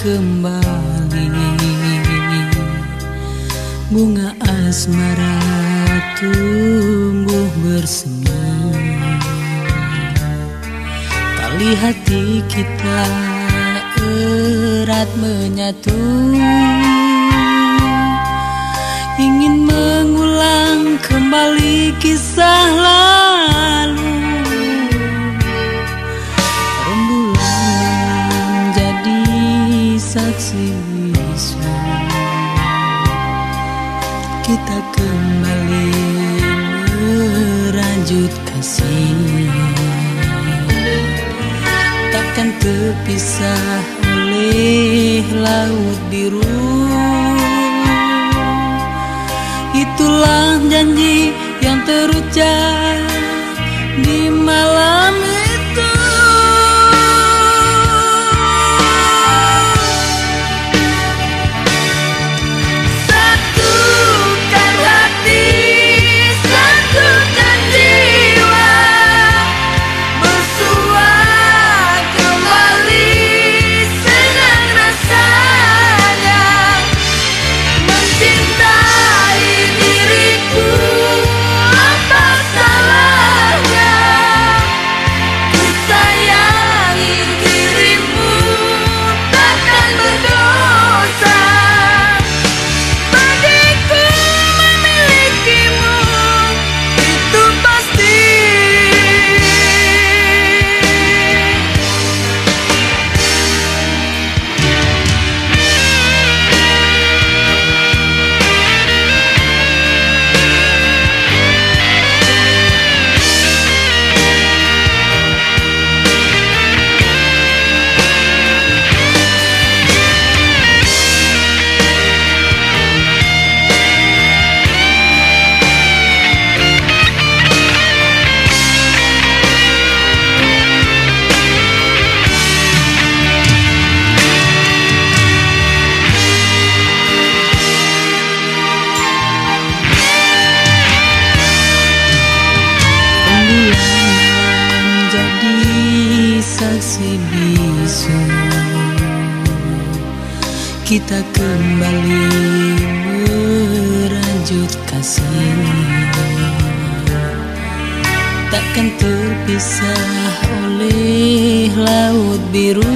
kembali. Bunga asmara tumbuh bersemi. Tali hati kita erat menyatu. Ingin mengulang kembali kisah lalu Kita kembali merajut kasih Takkan terpisah oleh laut biru. Itulah janji yang terucap Kita kembali merajut kasih. Takkan terpisah oleh laut biru